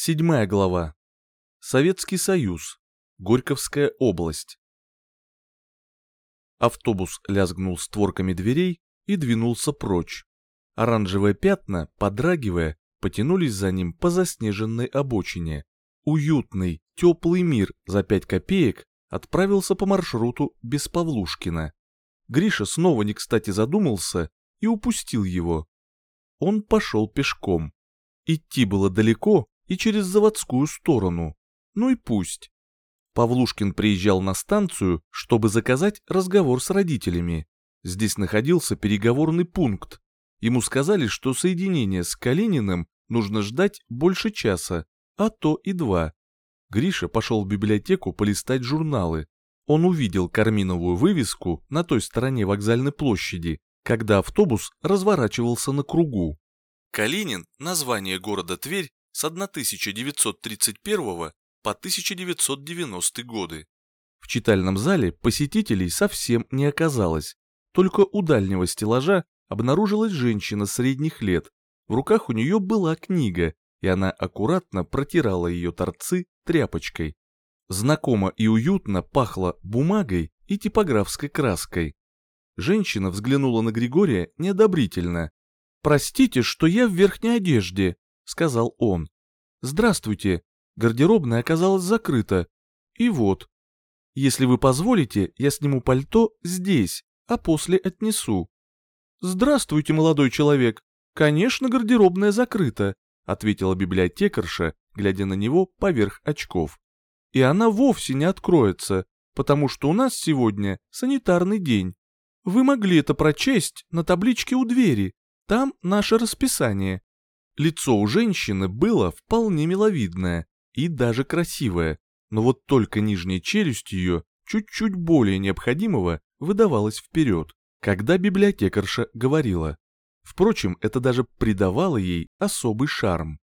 Седьмая глава. Советский Союз. Горьковская область. Автобус лязгнул створками дверей и двинулся прочь. Оранжевые пятна, подрагивая, потянулись за ним по заснеженной обочине. Уютный, теплый мир за пять копеек отправился по маршруту без Павлушкина. Гриша снова не кстати задумался и упустил его. Он пошел пешком. Идти было далеко, и через заводскую сторону. Ну и пусть. Павлушкин приезжал на станцию, чтобы заказать разговор с родителями. Здесь находился переговорный пункт. Ему сказали, что соединение с Калининым нужно ждать больше часа, а то и два. Гриша пошел в библиотеку полистать журналы. Он увидел карминовую вывеску на той стороне вокзальной площади, когда автобус разворачивался на кругу. Калинин – название города Тверь с 1931 по 1990 годы. В читальном зале посетителей совсем не оказалось, только у дальнего стеллажа обнаружилась женщина средних лет. В руках у нее была книга, и она аккуратно протирала ее торцы тряпочкой. Знакомо и уютно пахло бумагой и типографской краской. Женщина взглянула на Григория неодобрительно. «Простите, что я в верхней одежде», сказал он. «Здравствуйте, гардеробная оказалась закрыта. И вот. Если вы позволите, я сниму пальто здесь, а после отнесу». «Здравствуйте, молодой человек. Конечно, гардеробная закрыта», ответила библиотекарша, глядя на него поверх очков. «И она вовсе не откроется, потому что у нас сегодня санитарный день. Вы могли это прочесть на табличке у двери, там наше расписание. Лицо у женщины было вполне миловидное и даже красивое, но вот только нижняя челюсть ее чуть-чуть более необходимого выдавалась вперед, когда библиотекарша говорила. Впрочем, это даже придавало ей особый шарм.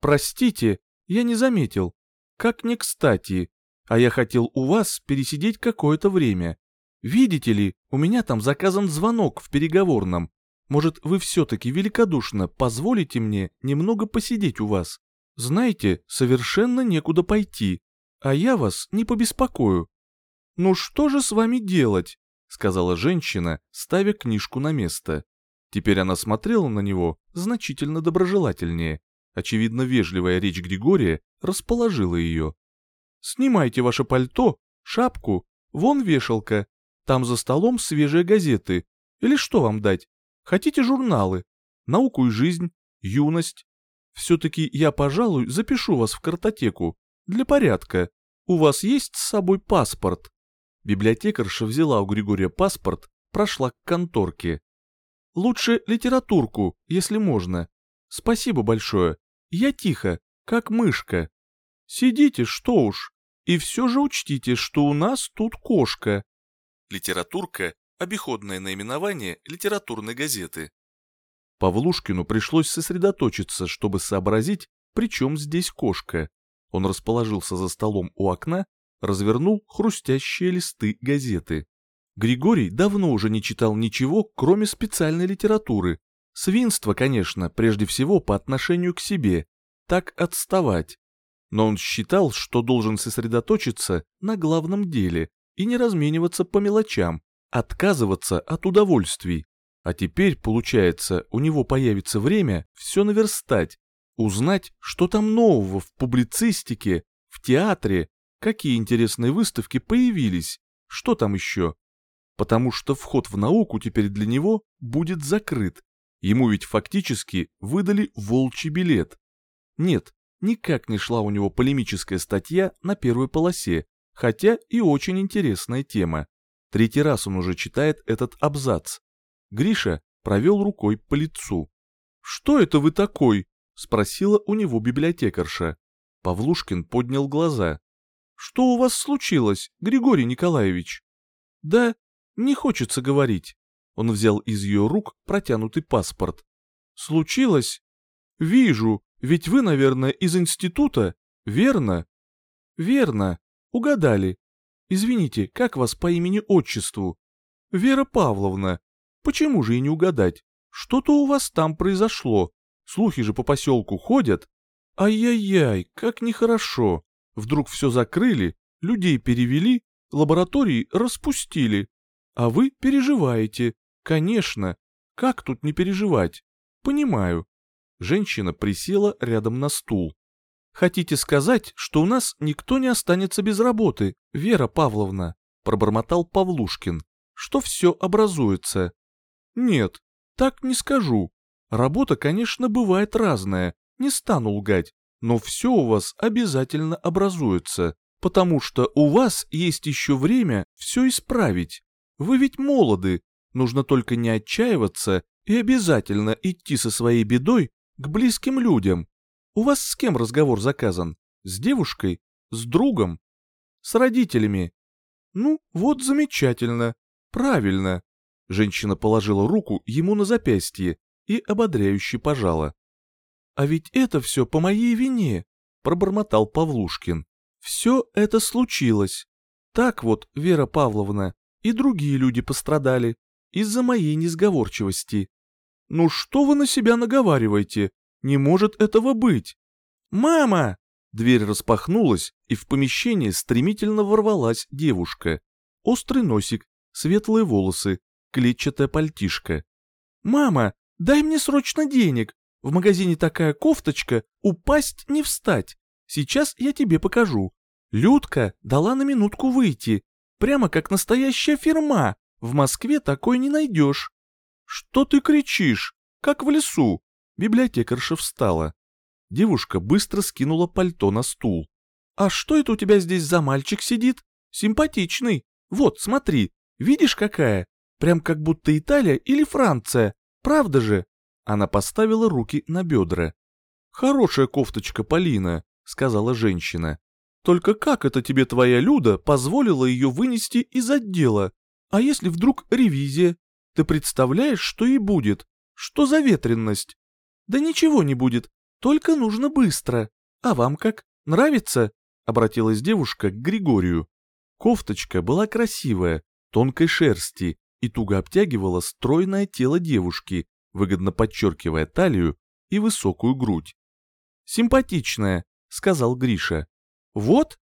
«Простите, я не заметил. Как не кстати. А я хотел у вас пересидеть какое-то время. Видите ли, у меня там заказан звонок в переговорном, может, вы все-таки великодушно позволите мне немного посидеть у вас? Знаете, совершенно некуда пойти, а я вас не побеспокою». «Ну что же с вами делать?» — сказала женщина, ставя книжку на место. Теперь она смотрела на него значительно доброжелательнее. Очевидно, вежливая речь Григория расположила ее. «Снимайте ваше пальто, шапку, вон вешалка, там за столом свежие газеты. Или что вам дать? Хотите журналы? Науку и жизнь, юность. Все-таки я, пожалуй, запишу вас в картотеку. Для порядка. У вас есть с собой паспорт?» Библиотекарша взяла у Григория паспорт, прошла к конторке. «Лучше литературку, если можно. Спасибо большое. Я тихо, как мышка. Сидите, что уж. И все же учтите, что у нас тут кошка». Литературка обиходное наименование литературной газеты. Павлушкину пришлось сосредоточиться, чтобы сообразить, при чем здесь кошка. Он расположился за столом у окна, развернул хрустящие листы газеты. Григорий давно уже не читал ничего, кроме специальной литературы. Свинство, конечно, прежде всего по отношению к себе. Так отставать. Но он считал, что должен сосредоточиться на главном деле и не размениваться по мелочам, отказываться от удовольствий. А теперь, получается, у него появится время все наверстать, узнать, что там нового в публицистике, в театре, какие интересные выставки появились, что там еще. Потому что вход в науку теперь для него будет закрыт. Ему ведь фактически выдали волчий билет. Нет, никак не шла у него полемическая статья на первой полосе, хотя и очень интересная тема. Третий раз он уже читает этот абзац. Гриша провел рукой по лицу. «Что это вы такой?» — спросила у него библиотекарша. Павлушкин поднял глаза. «Что у вас случилось, Григорий Николаевич?» «Да, не хочется говорить». Он взял из ее рук протянутый паспорт. «Случилось? Вижу, ведь вы, наверное, из института, верно?» «Верно, угадали. Извините, как вас по имени-отчеству? Вера Павловна. Почему же и не угадать? Что-то у вас там произошло. Слухи же по поселку ходят. Ай-яй-яй, как нехорошо. Вдруг все закрыли, людей перевели, лаборатории распустили. А вы переживаете. Конечно. Как тут не переживать? Понимаю. Женщина присела рядом на стул. Хотите сказать, что у нас никто не останется без работы, Вера Павловна? Пробормотал Павлушкин. Что все образуется? Нет, так не скажу. Работа, конечно, бывает разная, не стану лгать, но все у вас обязательно образуется, потому что у вас есть еще время все исправить. Вы ведь молоды, нужно только не отчаиваться и обязательно идти со своей бедой к близким людям. У вас с кем разговор заказан? С девушкой? С другом? С родителями? Ну, вот замечательно. Правильно. Женщина положила руку ему на запястье и ободряюще пожала. «А ведь это все по моей вине», — пробормотал Павлушкин. «Все это случилось. Так вот, Вера Павловна, и другие люди пострадали из-за моей несговорчивости. Ну что вы на себя наговариваете? Не может этого быть. Мама!» Дверь распахнулась, и в помещение стремительно ворвалась девушка. Острый носик, светлые волосы, клетчатая пальтишка. «Мама, дай мне срочно денег. В магазине такая кофточка, упасть не встать. Сейчас я тебе покажу. Людка дала на минутку выйти. Прямо как настоящая фирма. В Москве такой не найдешь». «Что ты кричишь? Как в лесу?» Библиотекарша встала. Девушка быстро скинула пальто на стул. «А что это у тебя здесь за мальчик сидит? Симпатичный. Вот, смотри, видишь какая? Прям как будто Италия или Франция. Правда же?» Она поставила руки на бедра. «Хорошая кофточка, Полина», — сказала женщина. «Только как это тебе твоя Люда позволила ее вынести из отдела? А если вдруг ревизия? Ты представляешь, что и будет? Что за ветренность?» «Да ничего не будет, только нужно быстро. А вам как, нравится?» — обратилась девушка к Григорию. Кофточка была красивая, тонкой шерсти и туго обтягивала стройное тело девушки, выгодно подчеркивая талию и высокую грудь. «Симпатичная», — сказал Гриша. «Вот?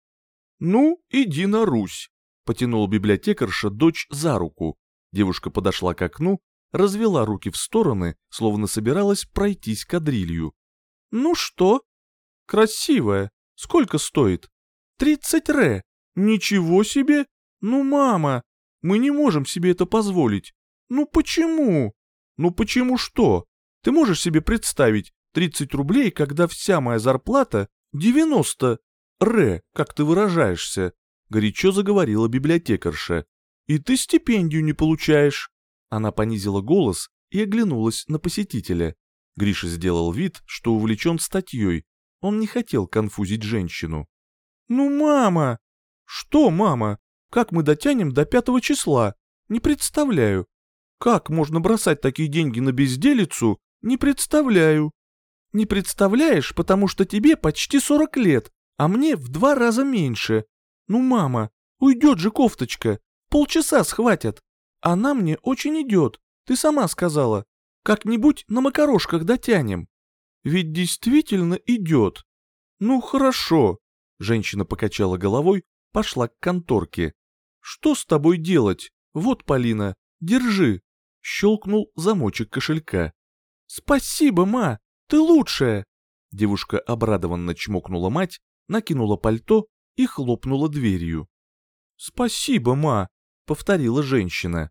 Ну, иди на Русь», — потянул библиотекарша дочь за руку. Девушка подошла к окну, развела руки в стороны, словно собиралась пройтись кадрилью. «Ну что?» «Красивая. Сколько стоит?» «Тридцать ре. Ничего себе! Ну, мама, мы не можем себе это позволить. Ну почему?» Ну почему что? Ты можешь себе представить 30 рублей, когда вся моя зарплата 90 ре, как ты выражаешься, горячо заговорила библиотекарша. И ты стипендию не получаешь. Она понизила голос и оглянулась на посетителя. Гриша сделал вид, что увлечен статьей. Он не хотел конфузить женщину. «Ну, мама!» «Что, мама? Как мы дотянем до пятого числа? Не представляю. Как можно бросать такие деньги на безделицу, не представляю. Не представляешь, потому что тебе почти 40 лет, а мне в два раза меньше. Ну, мама, уйдет же кофточка, полчаса схватят. Она мне очень идет, ты сама сказала. Как-нибудь на макарошках дотянем. Ведь действительно идет. Ну, хорошо. Женщина покачала головой, пошла к конторке. Что с тобой делать? Вот, Полина, держи щелкнул замочек кошелька. «Спасибо, ма! Ты лучшая!» Девушка обрадованно чмокнула мать, накинула пальто и хлопнула дверью. «Спасибо, ма!» — повторила женщина.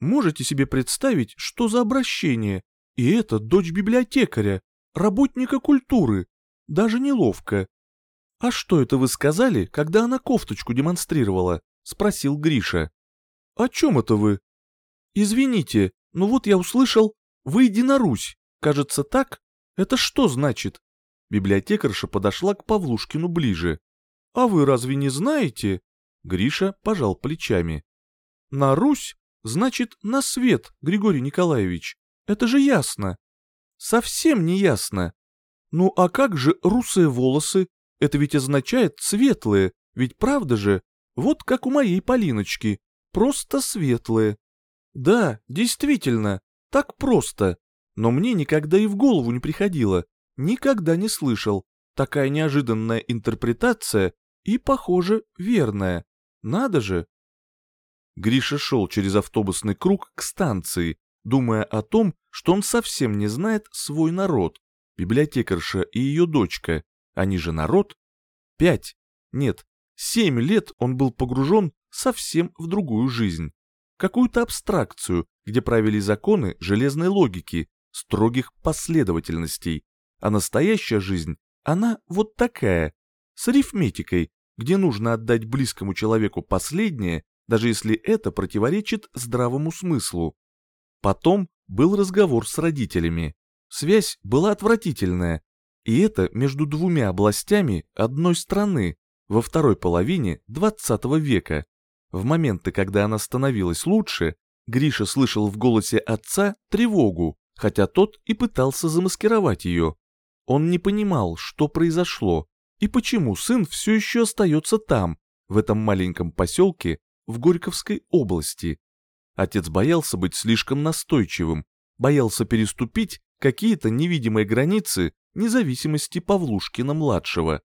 «Можете себе представить, что за обращение? И это дочь библиотекаря, работника культуры. Даже неловко». «А что это вы сказали, когда она кофточку демонстрировала?» — спросил Гриша. «О чем это вы?» «Извините, но вот я услышал «Выйди на Русь». Кажется, так? Это что значит?» Библиотекарша подошла к Павлушкину ближе. «А вы разве не знаете?» Гриша пожал плечами. «На Русь значит на свет, Григорий Николаевич. Это же ясно». «Совсем не ясно. Ну а как же русые волосы? Это ведь означает светлые, ведь правда же? Вот как у моей Полиночки, просто светлые. Да, действительно, так просто. Но мне никогда и в голову не приходило, никогда не слышал. Такая неожиданная интерпретация и, похоже, верная. Надо же. Гриша шел через автобусный круг к станции, думая о том, что он совсем не знает свой народ. Библиотекарша и ее дочка, они же народ. Пять, нет, семь лет он был погружен совсем в другую жизнь. Какую-то абстракцию, где правили законы железной логики, строгих последовательностей. А настоящая жизнь, она вот такая, с арифметикой, где нужно отдать близкому человеку последнее, даже если это противоречит здравому смыслу. Потом был разговор с родителями. Связь была отвратительная, и это между двумя областями одной страны во второй половине 20 века. В моменты, когда она становилась лучше, Гриша слышал в голосе отца тревогу, хотя тот и пытался замаскировать ее. Он не понимал, что произошло, и почему сын все еще остается там, в этом маленьком поселке в Горьковской области. Отец боялся быть слишком настойчивым, боялся переступить какие-то невидимые границы независимости Павлушкина-младшего.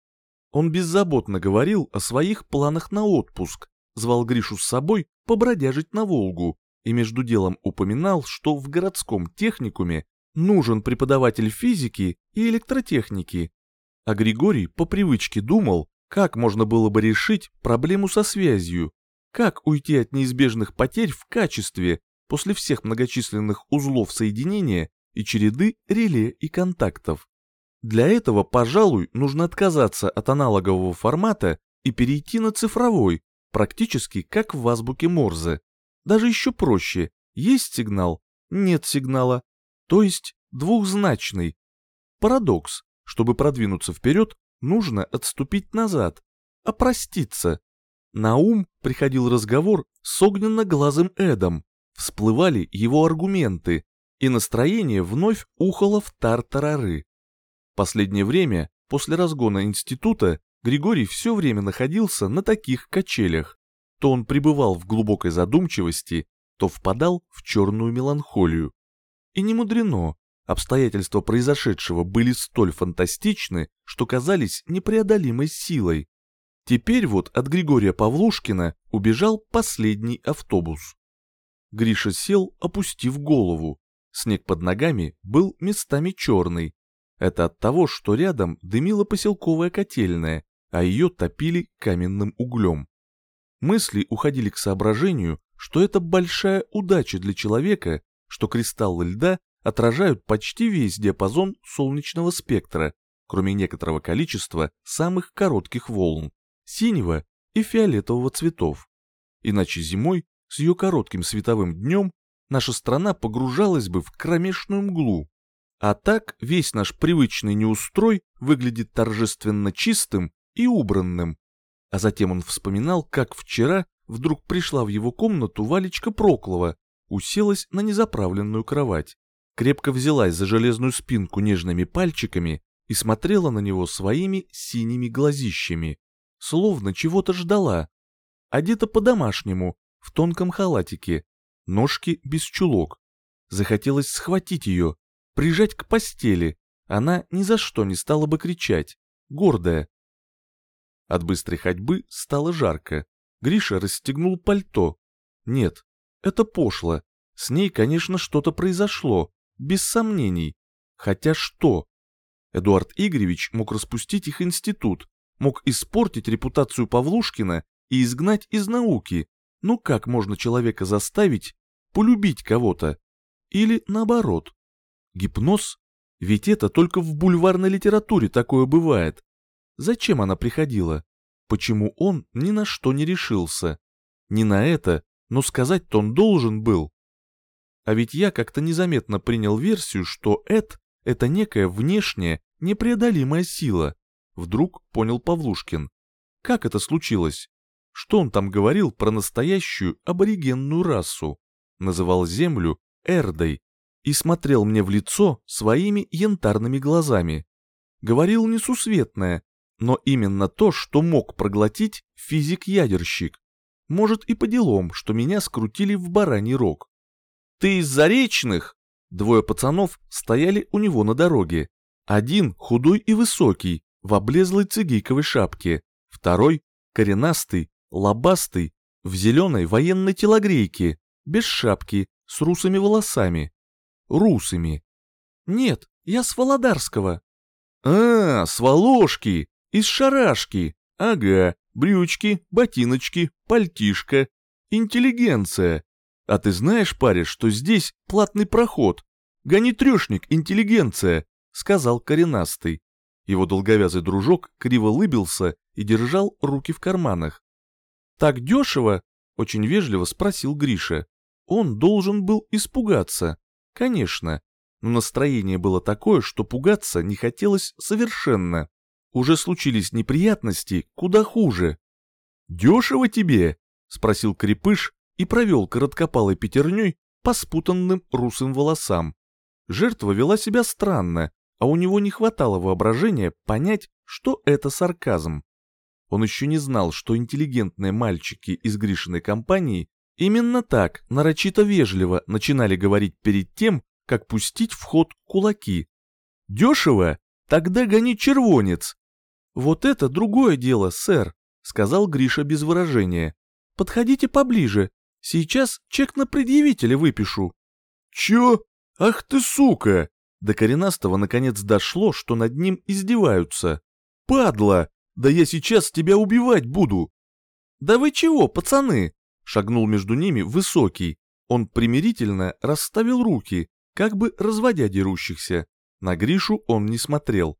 Он беззаботно говорил о своих планах на отпуск, звал Гришу с собой побродяжить на Волгу и между делом упоминал, что в городском техникуме нужен преподаватель физики и электротехники. А Григорий по привычке думал, как можно было бы решить проблему со связью, как уйти от неизбежных потерь в качестве после всех многочисленных узлов соединения и череды реле и контактов. Для этого, пожалуй, нужно отказаться от аналогового формата и перейти на цифровой, практически как в азбуке Морзе. Даже еще проще, есть сигнал, нет сигнала, то есть двухзначный. Парадокс, чтобы продвинуться вперед, нужно отступить назад, опроститься. На ум приходил разговор с огненно-глазым Эдом, всплывали его аргументы, и настроение вновь ухало в тартарары. Последнее время, после разгона института, Григорий все время находился на таких качелях. То он пребывал в глубокой задумчивости, то впадал в черную меланхолию. И не мудрено, обстоятельства произошедшего были столь фантастичны, что казались непреодолимой силой. Теперь вот от Григория Павлушкина убежал последний автобус. Гриша сел, опустив голову. Снег под ногами был местами черный. Это от того, что рядом дымила поселковая котельная, а ее топили каменным углем. Мысли уходили к соображению, что это большая удача для человека, что кристаллы льда отражают почти весь диапазон солнечного спектра, кроме некоторого количества самых коротких волн, синего и фиолетового цветов. Иначе зимой, с ее коротким световым днем, наша страна погружалась бы в кромешную мглу. А так весь наш привычный неустрой выглядит торжественно чистым и убранным. А затем он вспоминал, как вчера вдруг пришла в его комнату Валечка Проклова, уселась на незаправленную кровать, крепко взялась за железную спинку нежными пальчиками и смотрела на него своими синими глазищами, словно чего-то ждала. Одета по-домашнему, в тонком халатике, ножки без чулок. Захотелось схватить ее, прижать к постели. Она ни за что не стала бы кричать, гордая, от быстрой ходьбы стало жарко. Гриша расстегнул пальто. Нет, это пошло. С ней, конечно, что-то произошло, без сомнений. Хотя что? Эдуард Игоревич мог распустить их институт, мог испортить репутацию Павлушкина и изгнать из науки. Ну как можно человека заставить полюбить кого-то? Или наоборот? Гипноз? Ведь это только в бульварной литературе такое бывает. Зачем она приходила? Почему он ни на что не решился? Не на это, но сказать-то он должен был. А ведь я как-то незаметно принял версию, что Эд — это некая внешняя, непреодолимая сила. Вдруг понял Павлушкин. Как это случилось? Что он там говорил про настоящую аборигенную расу? Называл Землю Эрдой и смотрел мне в лицо своими янтарными глазами. Говорил несусветное, но именно то, что мог проглотить физик-ядерщик. Может и по делам, что меня скрутили в бараний рог. «Ты из Заречных?» Двое пацанов стояли у него на дороге. Один худой и высокий, в облезлой цигейковой шапке, второй — коренастый, лобастый, в зеленой военной телогрейке, без шапки, с русыми волосами. Русыми. Нет, я с Володарского. А, с Воложки, из Шарашки. Ага, брючки, ботиночки, пальтишко. Интеллигенция. А ты знаешь, парень, что здесь платный проход? Гони трешник, интеллигенция, сказал коренастый. Его долговязый дружок криво лыбился и держал руки в карманах. «Так дешево?» — очень вежливо спросил Гриша. Он должен был испугаться. Конечно. Но настроение было такое, что пугаться не хотелось совершенно. Уже случились неприятности куда хуже. «Дешево тебе?» — спросил Крепыш и провел короткопалой пятерней по спутанным русым волосам. Жертва вела себя странно, а у него не хватало воображения понять, что это сарказм. Он еще не знал, что интеллигентные мальчики из Гришиной компании Именно так, нарочито вежливо, начинали говорить перед тем, как пустить в ход кулаки. «Дешево? Тогда гони червонец!» «Вот это другое дело, сэр», — сказал Гриша без выражения. «Подходите поближе. Сейчас чек на предъявителя выпишу». «Чё? Ах ты сука!» До коренастого наконец дошло, что над ним издеваются. «Падла! Да я сейчас тебя убивать буду!» «Да вы чего, пацаны?» Шагнул между ними высокий. Он примирительно расставил руки, как бы разводя дерущихся. На Гришу он не смотрел.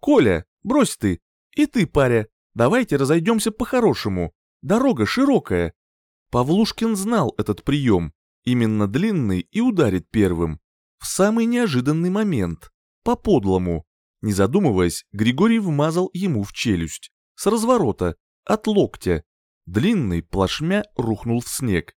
«Коля, брось ты! И ты, паря, давайте разойдемся по-хорошему. Дорога широкая». Павлушкин знал этот прием. Именно длинный и ударит первым. В самый неожиданный момент. По-подлому. Не задумываясь, Григорий вмазал ему в челюсть. С разворота, от локтя, Длинный, плашмя, рухнул в снег.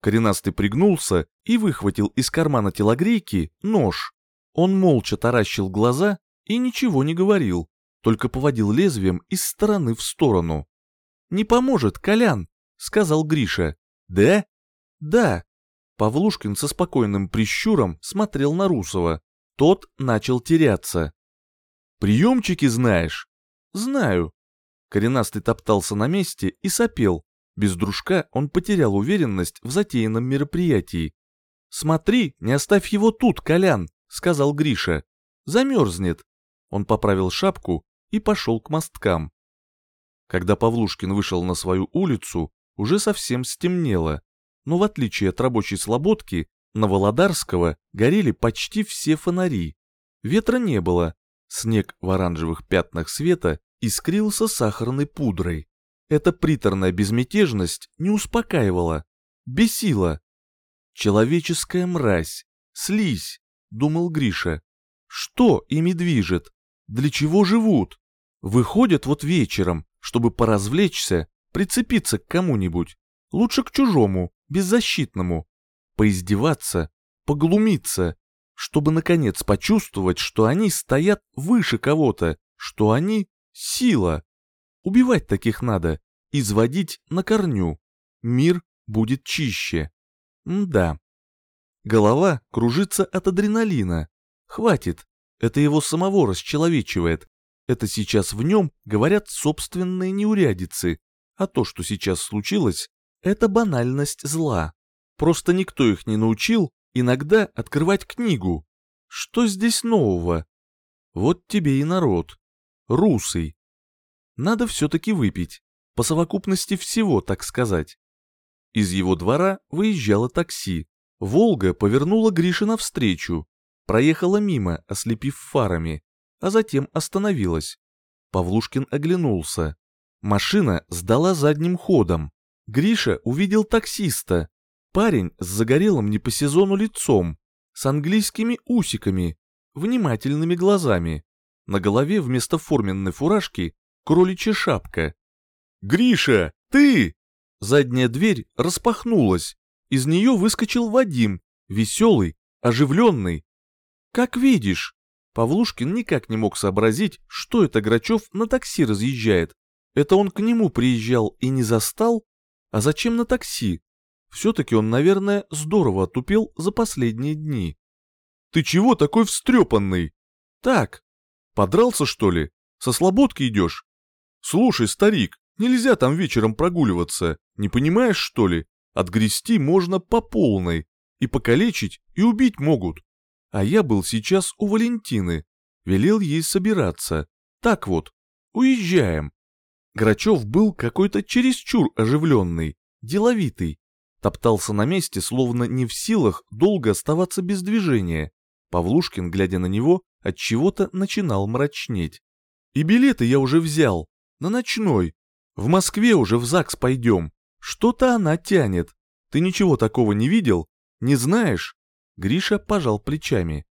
Коренастый пригнулся и выхватил из кармана телогрейки нож. Он молча таращил глаза и ничего не говорил, только поводил лезвием из стороны в сторону. «Не поможет, Колян», — сказал Гриша. «Да?» «Да». Павлушкин со спокойным прищуром смотрел на Русова. Тот начал теряться. «Приемчики знаешь?» «Знаю», Коренастый топтался на месте и сопел. Без дружка он потерял уверенность в затеянном мероприятии. «Смотри, не оставь его тут, Колян», — сказал Гриша. «Замерзнет». Он поправил шапку и пошел к мосткам. Когда Павлушкин вышел на свою улицу, уже совсем стемнело. Но в отличие от рабочей слободки, на Володарского горели почти все фонари. Ветра не было. Снег в оранжевых пятнах света искрился сахарной пудрой. Эта приторная безмятежность не успокаивала, бесила. «Человеческая мразь, слизь», — думал Гриша. «Что ими движет? Для чего живут? Выходят вот вечером, чтобы поразвлечься, прицепиться к кому-нибудь, лучше к чужому, беззащитному, поиздеваться, поглумиться, чтобы наконец почувствовать, что они стоят выше кого-то, что они Сила. Убивать таких надо, изводить на корню. Мир будет чище. М да. Голова кружится от адреналина. Хватит. Это его самого расчеловечивает. Это сейчас в нем говорят собственные неурядицы. А то, что сейчас случилось, это банальность зла. Просто никто их не научил иногда открывать книгу. Что здесь нового? Вот тебе и народ русый. Надо все-таки выпить, по совокупности всего, так сказать. Из его двора выезжало такси. «Волга» повернула Грише навстречу, проехала мимо, ослепив фарами, а затем остановилась. Павлушкин оглянулся. Машина сдала задним ходом. Гриша увидел таксиста. Парень с загорелым не по сезону лицом, с английскими усиками, внимательными глазами. На голове вместо форменной фуражки кроличья шапка. «Гриша, ты!» Задняя дверь распахнулась. Из нее выскочил Вадим, веселый, оживленный. «Как видишь!» Павлушкин никак не мог сообразить, что это Грачев на такси разъезжает. Это он к нему приезжал и не застал? А зачем на такси? Все-таки он, наверное, здорово отупел за последние дни. «Ты чего такой встрепанный?» «Так, Подрался, что ли? Со слободки идешь? Слушай, старик, нельзя там вечером прогуливаться, не понимаешь, что ли? Отгрести можно по полной. И покалечить, и убить могут. А я был сейчас у Валентины. Велел ей собираться. Так вот, уезжаем. Грачев был какой-то чересчур оживленный, деловитый. Топтался на месте, словно не в силах долго оставаться без движения. Павлушкин, глядя на него, от чего-то начинал мрачнеть. И билеты я уже взял, на ночной. В Москве уже в ЗАГС пойдем. Что-то она тянет. Ты ничего такого не видел? Не знаешь? Гриша пожал плечами.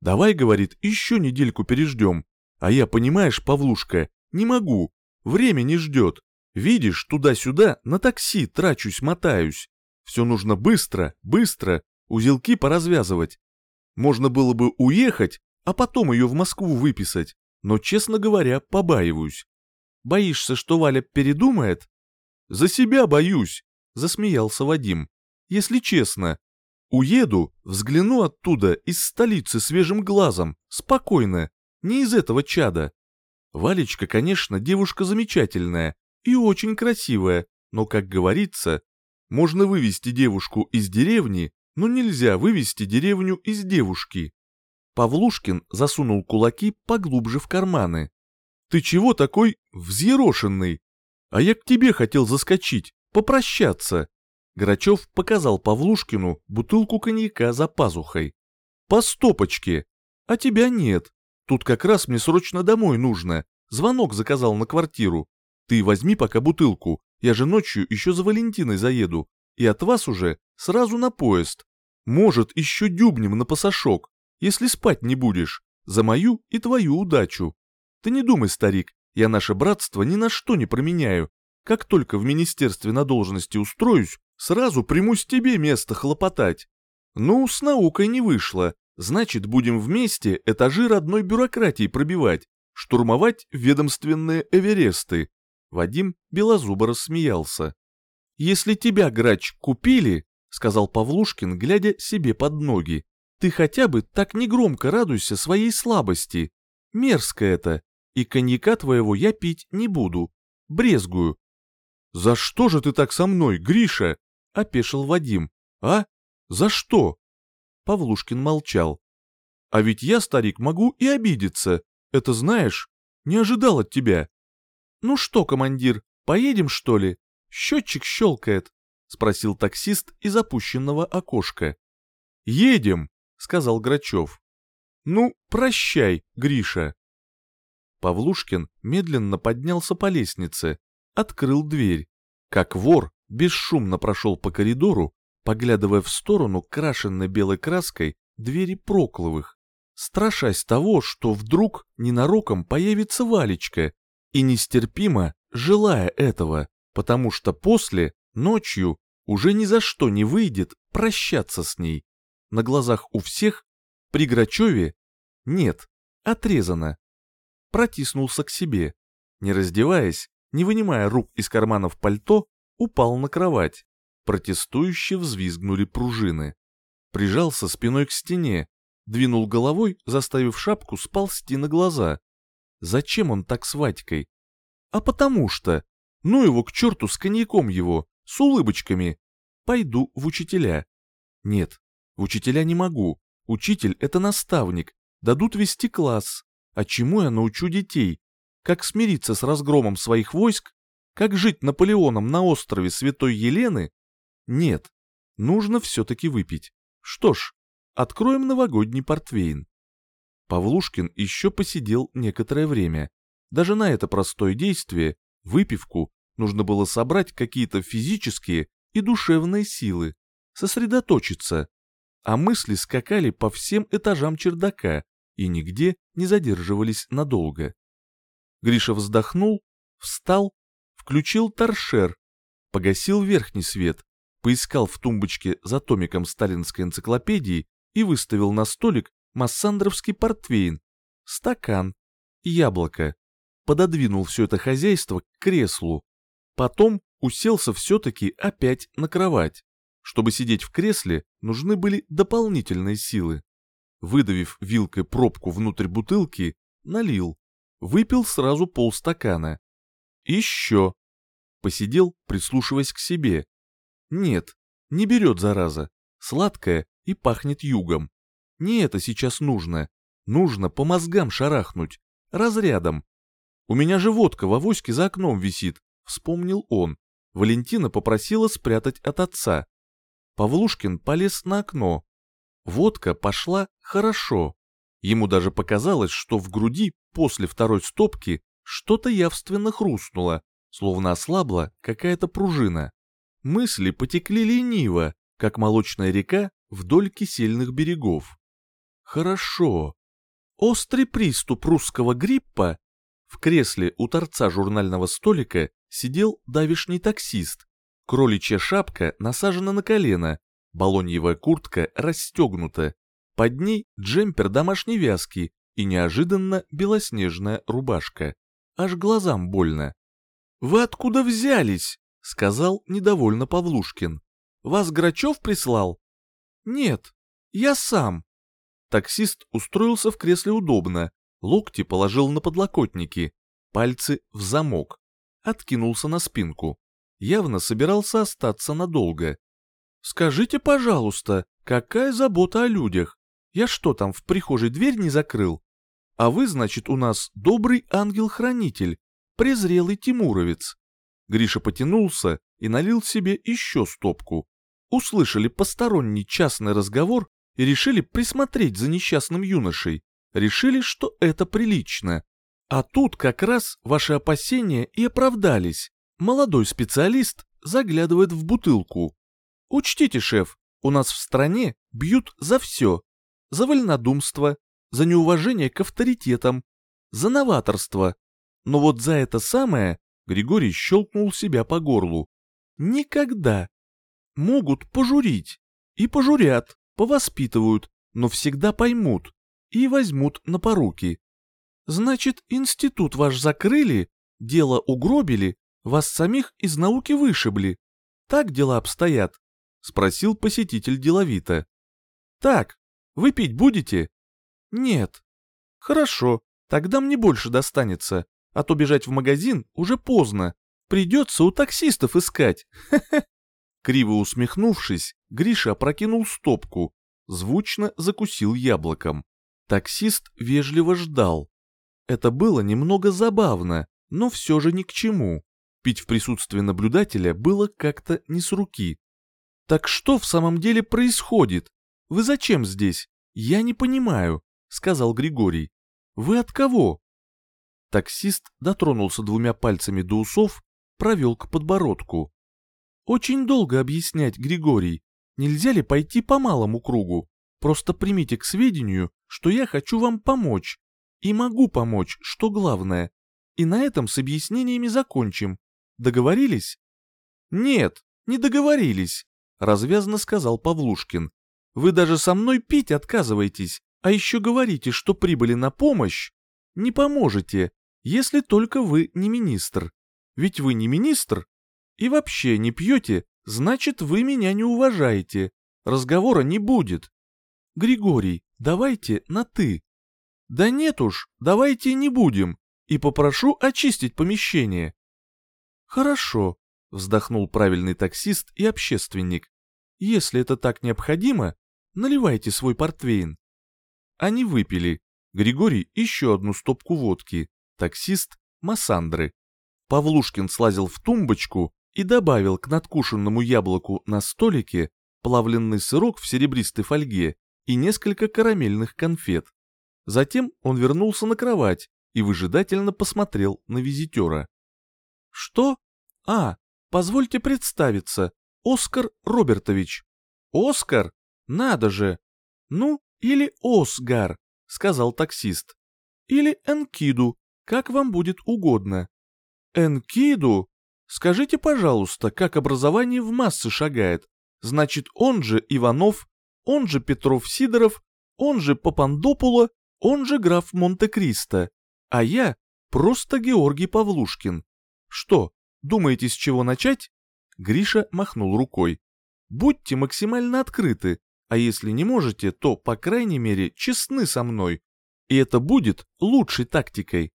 Давай, говорит, еще недельку переждем. А я, понимаешь, Павлушка, не могу. Время не ждет. Видишь, туда-сюда на такси трачусь, мотаюсь. Все нужно быстро, быстро, узелки поразвязывать. Можно было бы уехать, а потом ее в Москву выписать, но, честно говоря, побаиваюсь. Боишься, что Валя передумает? За себя боюсь, засмеялся Вадим. Если честно, уеду, взгляну оттуда из столицы свежим глазом, спокойно, не из этого чада. Валечка, конечно, девушка замечательная и очень красивая, но, как говорится, можно вывести девушку из деревни, но нельзя вывести деревню из девушки. Павлушкин засунул кулаки поглубже в карманы. «Ты чего такой взъерошенный? А я к тебе хотел заскочить, попрощаться». Грачев показал Павлушкину бутылку коньяка за пазухой. «По стопочке. А тебя нет. Тут как раз мне срочно домой нужно. Звонок заказал на квартиру. Ты возьми пока бутылку, я же ночью еще за Валентиной заеду. И от вас уже сразу на поезд. Может, еще дюбнем на пасашок если спать не будешь, за мою и твою удачу. Ты не думай, старик, я наше братство ни на что не променяю. Как только в министерстве на должности устроюсь, сразу примусь тебе место хлопотать. Ну, с наукой не вышло, значит, будем вместе этажи родной бюрократии пробивать, штурмовать ведомственные эвересты. Вадим белозубо рассмеялся. «Если тебя, грач, купили, — сказал Павлушкин, глядя себе под ноги, ты хотя бы так негромко радуйся своей слабости. Мерзко это, и коньяка твоего я пить не буду. Брезгую. «За что же ты так со мной, Гриша?» — опешил Вадим. «А? За что?» Павлушкин молчал. «А ведь я, старик, могу и обидеться. Это знаешь? Не ожидал от тебя». «Ну что, командир, поедем, что ли? Счетчик щелкает», — спросил таксист из опущенного окошка. «Едем», — сказал Грачев. «Ну, прощай, Гриша». Павлушкин медленно поднялся по лестнице, открыл дверь. Как вор, бесшумно прошел по коридору, поглядывая в сторону крашенной белой краской двери Прокловых, страшась того, что вдруг ненароком появится Валечка, и нестерпимо желая этого, потому что после, ночью, уже ни за что не выйдет прощаться с ней на глазах у всех, при Грачеве нет, отрезано. Протиснулся к себе, не раздеваясь, не вынимая рук из карманов пальто, упал на кровать. Протестующе взвизгнули пружины. Прижался спиной к стене, двинул головой, заставив шапку сползти на глаза. Зачем он так с Вадькой? А потому что, ну его к черту с коньяком его, с улыбочками. Пойду в учителя. Нет, в учителя не могу. Учитель — это наставник. Дадут вести класс. А чему я научу детей? Как смириться с разгромом своих войск? Как жить Наполеоном на острове Святой Елены? Нет. Нужно все-таки выпить. Что ж, откроем новогодний портвейн. Павлушкин еще посидел некоторое время. Даже на это простое действие, выпивку, нужно было собрать какие-то физические и душевные силы, сосредоточиться, а мысли скакали по всем этажам чердака и нигде не задерживались надолго. Гриша вздохнул, встал, включил торшер, погасил верхний свет, поискал в тумбочке за томиком сталинской энциклопедии и выставил на столик массандровский портвейн, стакан, яблоко. Пододвинул все это хозяйство к креслу. Потом уселся все-таки опять на кровать. Чтобы сидеть в кресле, нужны были дополнительные силы. Выдавив вилкой пробку внутрь бутылки, налил. выпил сразу полстакана. Еще. Посидел, прислушиваясь к себе. Нет, не берет зараза. Сладкое и пахнет югом. Не это сейчас нужно. Нужно по мозгам шарахнуть. Разрядом. У меня же водка в авоське за окном висит, вспомнил он. Валентина попросила спрятать от отца. Павлушкин полез на окно. Водка пошла хорошо. Ему даже показалось, что в груди после второй стопки что-то явственно хрустнуло, словно ослабла какая-то пружина. Мысли потекли лениво, как молочная река вдоль кисельных берегов. Хорошо. Острый приступ русского гриппа в кресле у торца журнального столика сидел давишний таксист. Кроличья шапка насажена на колено, балоньевая куртка расстегнута. Под ней джемпер домашней вязки и неожиданно белоснежная рубашка. Аж глазам больно. «Вы откуда взялись?» — сказал недовольно Павлушкин. «Вас Грачев прислал?» «Нет, я сам». Таксист устроился в кресле удобно, локти положил на подлокотники, пальцы в замок, откинулся на спинку. Явно собирался остаться надолго. «Скажите, пожалуйста, какая забота о людях? Я что там, в прихожей дверь не закрыл? А вы, значит, у нас добрый ангел-хранитель, презрелый тимуровец». Гриша потянулся и налил себе еще стопку. Услышали посторонний частный разговор и решили присмотреть за несчастным юношей решили, что это прилично. А тут как раз ваши опасения и оправдались. Молодой специалист заглядывает в бутылку. Учтите, шеф, у нас в стране бьют за все. За вольнодумство, за неуважение к авторитетам, за новаторство. Но вот за это самое Григорий щелкнул себя по горлу. Никогда. Могут пожурить. И пожурят, повоспитывают, но всегда поймут и возьмут на поруки. Значит, институт ваш закрыли, дело угробили, вас самих из науки вышибли. Так дела обстоят? Спросил посетитель деловито. Так, вы пить будете? Нет. Хорошо, тогда мне больше достанется, а то бежать в магазин уже поздно. Придется у таксистов искать. Криво усмехнувшись, Гриша опрокинул стопку, звучно закусил яблоком. Таксист вежливо ждал. Это было немного забавно, но все же ни к чему. Пить в присутствии наблюдателя было как-то не с руки. «Так что в самом деле происходит? Вы зачем здесь? Я не понимаю», — сказал Григорий. «Вы от кого?» Таксист дотронулся двумя пальцами до усов, провел к подбородку. «Очень долго объяснять, Григорий. Нельзя ли пойти по малому кругу? Просто примите к сведению, что я хочу вам помочь. И могу помочь, что главное. И на этом с объяснениями закончим. Договорились? Нет, не договорились, развязно сказал Павлушкин. Вы даже со мной пить отказываетесь, а еще говорите, что прибыли на помощь. Не поможете, если только вы не министр. Ведь вы не министр. И вообще не пьете, значит вы меня не уважаете. Разговора не будет. Григорий, давайте на «ты». Да нет уж, давайте не будем, и попрошу очистить помещение. Хорошо, вздохнул правильный таксист и общественник. Если это так необходимо, наливайте свой портвейн. Они выпили. Григорий еще одну стопку водки, таксист — массандры. Павлушкин слазил в тумбочку и добавил к надкушенному яблоку на столике плавленный сырок в серебристой фольге и несколько карамельных конфет. Затем он вернулся на кровать и выжидательно посмотрел на визитера. «Что? А, позвольте представиться, Оскар Робертович». «Оскар? Надо же!» «Ну, или Осгар», — сказал таксист. «Или Энкиду, как вам будет угодно». «Энкиду? Скажите, пожалуйста, как образование в массы шагает? Значит, он же Иванов он же Петров-Сидоров, он же Папандопула, он же граф Монте-Кристо, а я просто Георгий Павлушкин. Что, думаете, с чего начать? Гриша махнул рукой. Будьте максимально открыты, а если не можете, то, по крайней мере, честны со мной. И это будет лучшей тактикой.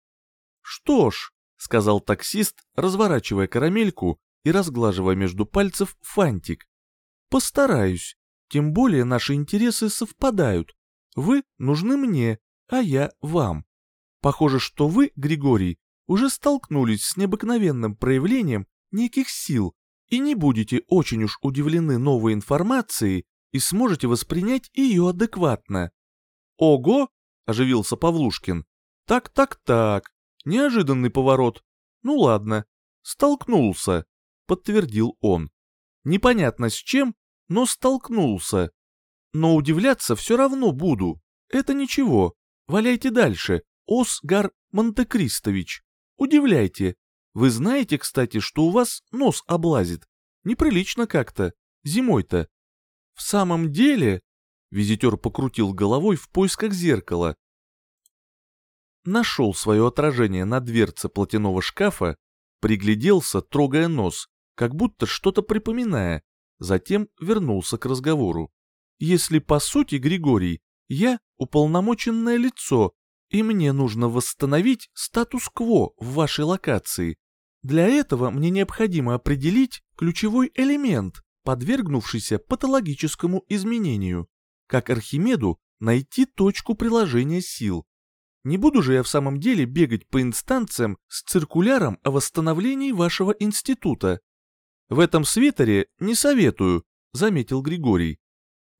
«Что ж», — сказал таксист, разворачивая карамельку и разглаживая между пальцев фантик. «Постараюсь, тем более наши интересы совпадают. Вы нужны мне, а я вам. Похоже, что вы, Григорий, уже столкнулись с необыкновенным проявлением неких сил и не будете очень уж удивлены новой информацией и сможете воспринять ее адекватно. «Ого!» — оживился Павлушкин. «Так-так-так, неожиданный поворот. Ну ладно, столкнулся», — подтвердил он. «Непонятно с чем, но столкнулся. Но удивляться все равно буду. Это ничего. Валяйте дальше, Осгар Монтекристович. Удивляйте. Вы знаете, кстати, что у вас нос облазит? Неприлично как-то. Зимой-то. В самом деле... Визитер покрутил головой в поисках зеркала. Нашел свое отражение на дверце платяного шкафа, пригляделся, трогая нос, как будто что-то припоминая, затем вернулся к разговору. Если по сути, Григорий, я уполномоченное лицо, и мне нужно восстановить статус-кво в вашей локации. Для этого мне необходимо определить ключевой элемент, подвергнувшийся патологическому изменению. Как Архимеду найти точку приложения сил. Не буду же я в самом деле бегать по инстанциям с циркуляром о восстановлении вашего института. В этом свитере не советую, заметил Григорий.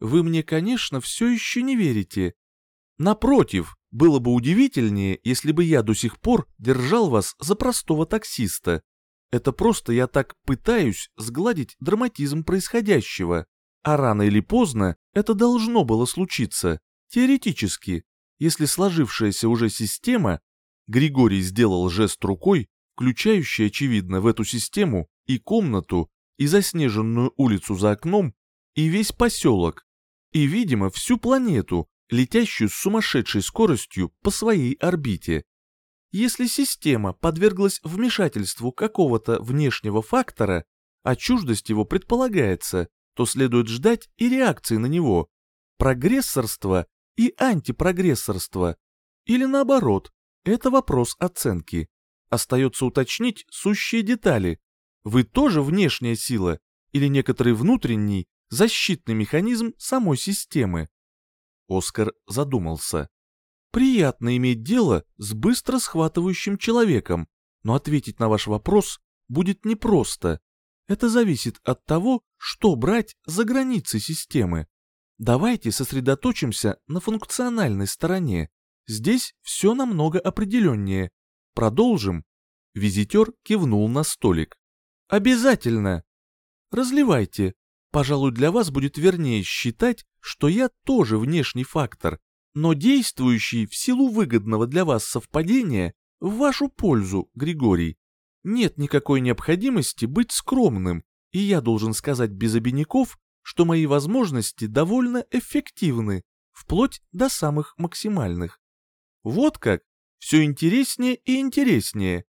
Вы мне, конечно, все еще не верите. Напротив, было бы удивительнее, если бы я до сих пор держал вас за простого таксиста. Это просто я так пытаюсь сгладить драматизм происходящего. А рано или поздно это должно было случиться, теоретически, если сложившаяся уже система, Григорий сделал жест рукой, включающий, очевидно, в эту систему и комнату, и заснеженную улицу за окном, и весь поселок, и, видимо, всю планету, летящую с сумасшедшей скоростью по своей орбите. Если система подверглась вмешательству какого-то внешнего фактора, а чуждость его предполагается, то следует ждать и реакции на него, прогрессорство и антипрогрессорство. Или наоборот, это вопрос оценки. Остается уточнить сущие детали. Вы тоже внешняя сила или некоторый внутренний защитный механизм самой системы? Оскар задумался. Приятно иметь дело с быстро схватывающим человеком, но ответить на ваш вопрос будет непросто. Это зависит от того, что брать за границы системы. Давайте сосредоточимся на функциональной стороне. Здесь все намного определеннее. Продолжим. Визитер кивнул на столик. Обязательно. Разливайте. Пожалуй, для вас будет вернее считать, что я тоже внешний фактор, но действующий в силу выгодного для вас совпадения в вашу пользу, Григорий. Нет никакой необходимости быть скромным, и я должен сказать без обиняков, что мои возможности довольно эффективны, вплоть до самых максимальных. Вот как, все интереснее и интереснее.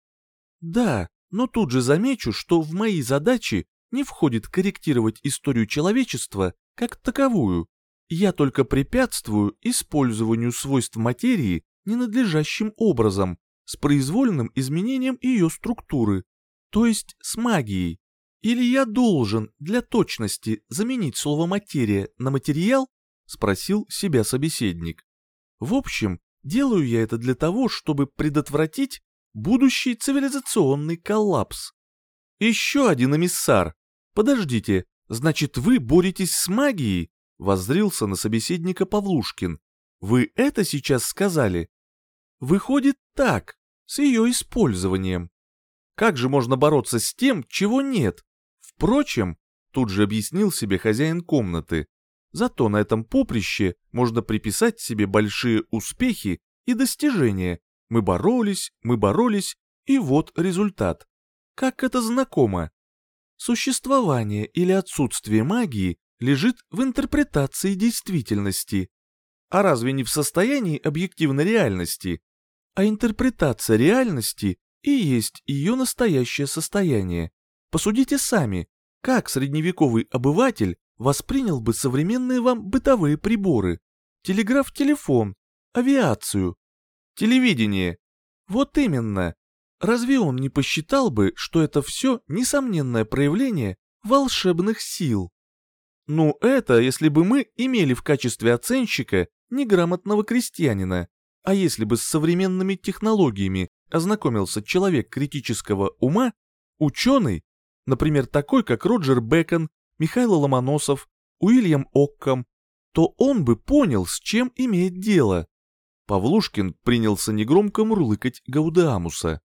Да, но тут же замечу, что в мои задачи не входит корректировать историю человечества как таковую. Я только препятствую использованию свойств материи ненадлежащим образом, с произвольным изменением ее структуры, то есть с магией. Или я должен для точности заменить слово «материя» на «материал»? Спросил себя собеседник. В общем, делаю я это для того, чтобы предотвратить будущий цивилизационный коллапс. Еще один эмиссар. Подождите, значит вы боретесь с магией? Воззрился на собеседника Павлушкин. Вы это сейчас сказали? Выходит так, с ее использованием. Как же можно бороться с тем, чего нет? Впрочем, тут же объяснил себе хозяин комнаты, зато на этом поприще можно приписать себе большие успехи и достижения. Мы боролись, мы боролись, и вот результат. Как это знакомо? Существование или отсутствие магии лежит в интерпретации действительности. А разве не в состоянии объективной реальности? А интерпретация реальности и есть ее настоящее состояние. Посудите сами, как средневековый обыватель воспринял бы современные вам бытовые приборы, телеграф-телефон, авиацию, телевидение. Вот именно, разве он не посчитал бы, что это все несомненное проявление волшебных сил? Ну это, если бы мы имели в качестве оценщика неграмотного крестьянина, а если бы с современными технологиями ознакомился человек критического ума, ученый, например, такой, как Роджер Бекон, Михаил Ломоносов, Уильям Оккам, то он бы понял, с чем имеет дело. Павлушкин принялся негромко мурлыкать Гаудеамуса.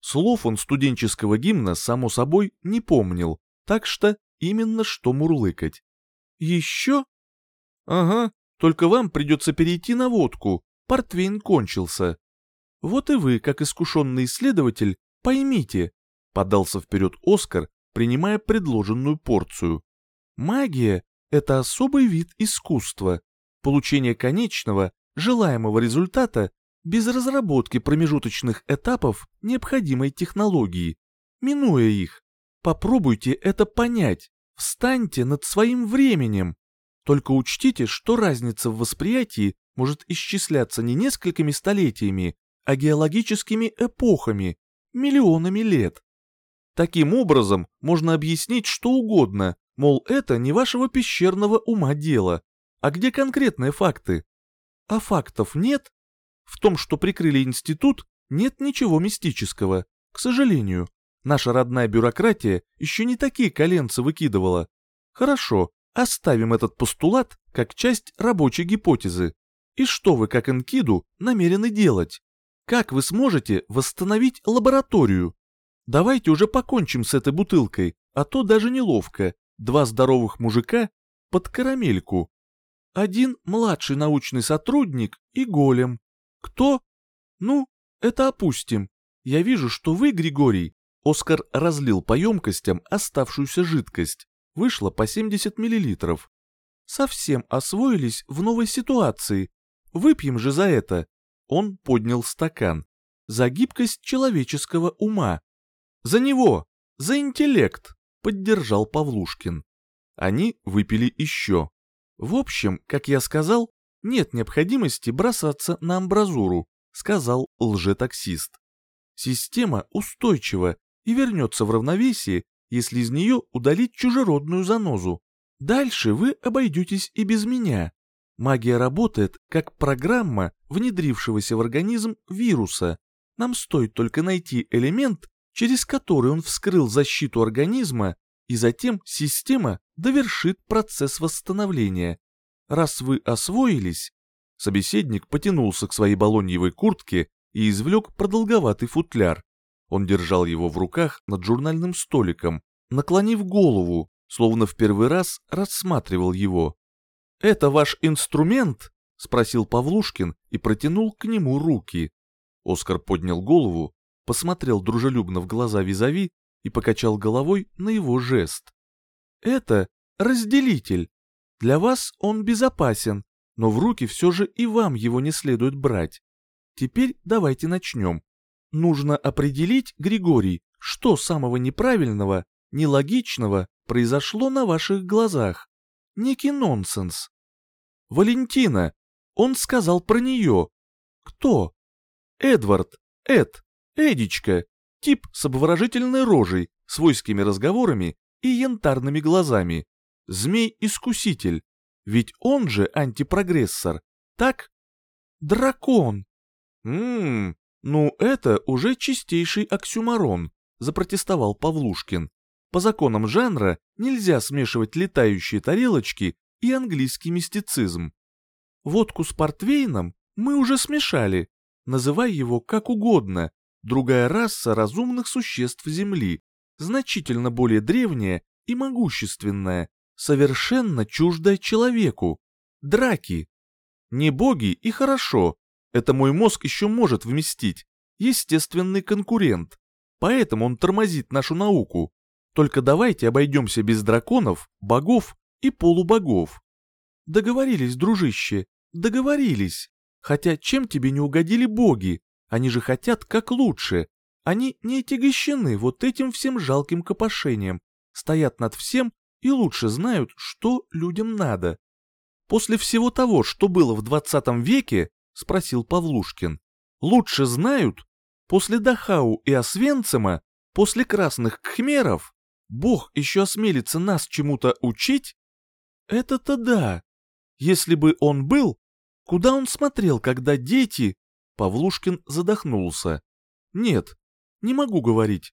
Слов он студенческого гимна, само собой, не помнил, так что именно что мурлыкать. «Еще?» «Ага, только вам придется перейти на водку, портвейн кончился». «Вот и вы, как искушенный исследователь, поймите», — подался вперед Оскар, принимая предложенную порцию. «Магия — это особый вид искусства, получение конечного, желаемого результата без разработки промежуточных этапов необходимой технологии. Минуя их, попробуйте это понять, встаньте над своим временем. Только учтите, что разница в восприятии может исчисляться не несколькими столетиями, а геологическими эпохами, миллионами лет. Таким образом, можно объяснить что угодно, мол, это не вашего пещерного ума дело. А где конкретные факты? А фактов нет? В том, что прикрыли институт, нет ничего мистического. К сожалению, наша родная бюрократия еще не такие коленцы выкидывала. Хорошо, оставим этот постулат как часть рабочей гипотезы. И что вы, как Энкиду, намерены делать? Как вы сможете восстановить лабораторию? Давайте уже покончим с этой бутылкой, а то даже неловко. Два здоровых мужика под карамельку. Один младший научный сотрудник и голем. Кто? Ну, это опустим. Я вижу, что вы, Григорий, Оскар разлил по емкостям оставшуюся жидкость. Вышло по 70 миллилитров. Совсем освоились в новой ситуации. Выпьем же за это. Он поднял стакан. За гибкость человеческого ума. За него, за интеллект, поддержал Павлушкин. Они выпили еще. В общем, как я сказал, нет необходимости бросаться на амбразуру, сказал лжетаксист. Система устойчива и вернется в равновесие, если из нее удалить чужеродную занозу. Дальше вы обойдетесь и без меня. Магия работает как программа внедрившегося в организм вируса. Нам стоит только найти элемент, через который он вскрыл защиту организма, и затем система довершит процесс восстановления. Раз вы освоились, собеседник потянулся к своей балоньевой куртке и извлек продолговатый футляр. Он держал его в руках над журнальным столиком, наклонив голову, словно в первый раз рассматривал его. «Это ваш инструмент?» — спросил Павлушкин и протянул к нему руки. Оскар поднял голову, посмотрел дружелюбно в глаза Визави и покачал головой на его жест. «Это разделитель. Для вас он безопасен, но в руки все же и вам его не следует брать. Теперь давайте начнем. Нужно определить, Григорий, что самого неправильного, нелогичного произошло на ваших глазах. Некий нонсенс. Валентина. Он сказал про нее. Кто? Эдвард. Эд. Эдичка. Тип с обворожительной рожей, свойскими разговорами и янтарными глазами. Змей-искуситель. Ведь он же антипрогрессор, так? Дракон. Ммм, ну это уже чистейший оксюмарон, запротестовал Павлушкин. По законам жанра нельзя смешивать летающие тарелочки и английский мистицизм. Водку с портвейном мы уже смешали, называй его как угодно, другая раса разумных существ Земли, значительно более древняя и могущественная, совершенно чуждая человеку. Драки. Не боги и хорошо, это мой мозг еще может вместить, естественный конкурент. Поэтому он тормозит нашу науку. Только давайте обойдемся без драконов, богов и полубогов. Договорились, дружище, договорились. Хотя чем тебе не угодили боги? Они же хотят как лучше. Они не отягощены вот этим всем жалким копошением, стоят над всем и лучше знают, что людям надо. После всего того, что было в 20 веке, спросил Павлушкин, лучше знают? После Дахау и Освенцима, после красных кхмеров, Бог еще осмелится нас чему-то учить? Это-то да. Если бы он был, куда он смотрел, когда дети... Павлушкин задохнулся. Нет, не могу говорить.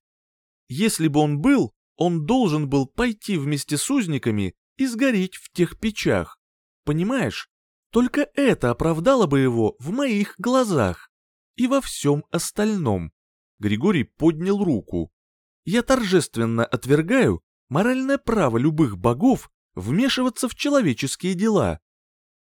Если бы он был, он должен был пойти вместе с узниками и сгореть в тех печах. Понимаешь? Только это оправдало бы его в моих глазах. И во всем остальном. Григорий поднял руку. Я торжественно отвергаю моральное право любых богов вмешиваться в человеческие дела.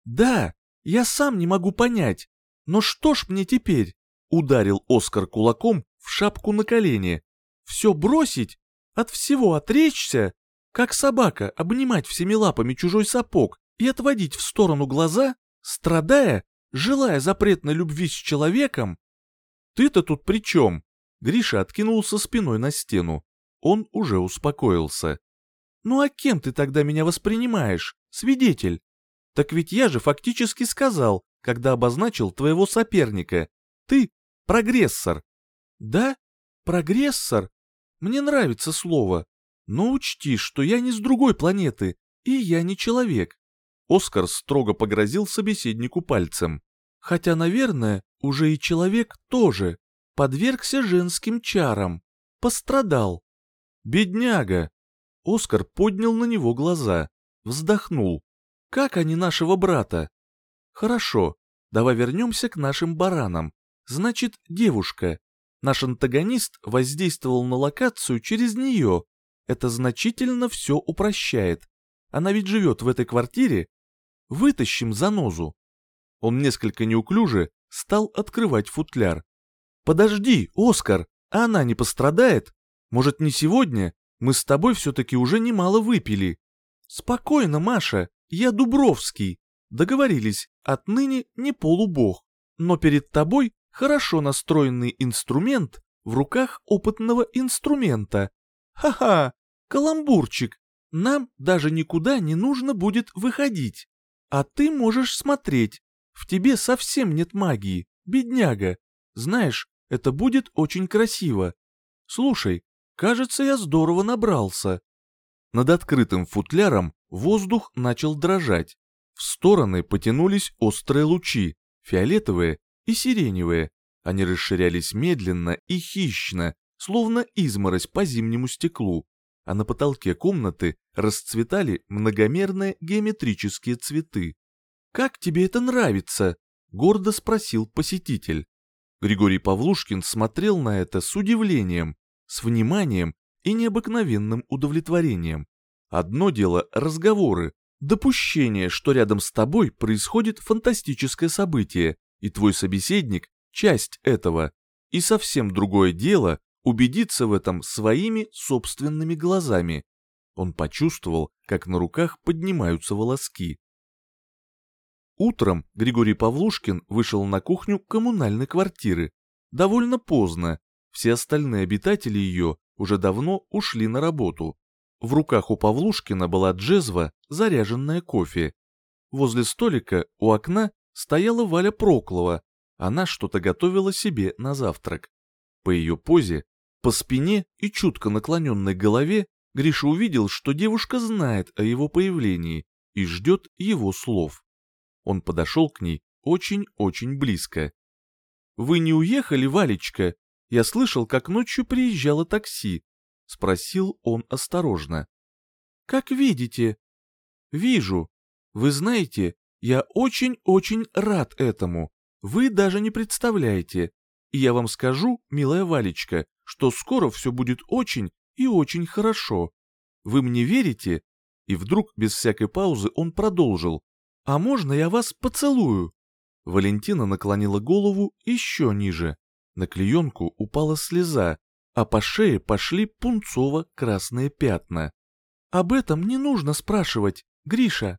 Да, я сам не могу понять, но что ж мне теперь? Ударил Оскар кулаком в шапку на колени. Все бросить? От всего отречься? Как собака обнимать всеми лапами чужой сапог и отводить в сторону глаза, страдая, желая запретной любви с человеком? Ты-то тут при чем? Гриша откинулся спиной на стену. Он уже успокоился. «Ну а кем ты тогда меня воспринимаешь, свидетель? Так ведь я же фактически сказал, когда обозначил твоего соперника. Ты — прогрессор». «Да? Прогрессор? Мне нравится слово. Но учти, что я не с другой планеты, и я не человек». Оскар строго погрозил собеседнику пальцем. «Хотя, наверное, уже и человек тоже. Подвергся женским чарам. Пострадал. Бедняга!» Оскар поднял на него глаза, вздохнул. «Как они нашего брата?» «Хорошо, давай вернемся к нашим баранам. Значит, девушка. Наш антагонист воздействовал на локацию через нее. Это значительно все упрощает. Она ведь живет в этой квартире. Вытащим занозу». Он несколько неуклюже стал открывать футляр. «Подожди, Оскар, а она не пострадает? Может, не сегодня? Мы с тобой все-таки уже немало выпили. Спокойно, Маша, я Дубровский. Договорились, отныне не полубог. Но перед тобой хорошо настроенный инструмент в руках опытного инструмента. Ха-ха, каламбурчик. Нам даже никуда не нужно будет выходить. А ты можешь смотреть. В тебе совсем нет магии, бедняга. Знаешь, это будет очень красиво. Слушай, Кажется, я здорово набрался. Над открытым футляром воздух начал дрожать. В стороны потянулись острые лучи, фиолетовые и сиреневые. Они расширялись медленно и хищно, словно изморозь по зимнему стеклу, а на потолке комнаты расцветали многомерные геометрические цветы. «Как тебе это нравится?» — гордо спросил посетитель. Григорий Павлушкин смотрел на это с удивлением, с вниманием и необыкновенным удовлетворением. Одно дело разговоры, допущение, что рядом с тобой происходит фантастическое событие, и твой собеседник – часть этого, и совсем другое дело убедиться в этом своими собственными глазами. Он почувствовал, как на руках поднимаются волоски. Утром Григорий Павлушкин вышел на кухню коммунальной квартиры. Довольно поздно, все остальные обитатели ее уже давно ушли на работу. В руках у Павлушкина была джезва, заряженная кофе. Возле столика у окна стояла Валя Проклова, она что-то готовила себе на завтрак. По ее позе, по спине и чутко наклоненной голове Гриша увидел, что девушка знает о его появлении и ждет его слов. Он подошел к ней очень-очень близко. «Вы не уехали, Валечка?» Я слышал, как ночью приезжало такси. Спросил он осторожно. Как видите? Вижу. Вы знаете, я очень-очень рад этому. Вы даже не представляете. И я вам скажу, милая Валечка, что скоро все будет очень и очень хорошо. Вы мне верите? И вдруг, без всякой паузы, он продолжил. «А можно я вас поцелую?» Валентина наклонила голову еще ниже. На клеенку упала слеза, а по шее пошли пунцово-красные пятна. «Об этом не нужно спрашивать, Гриша.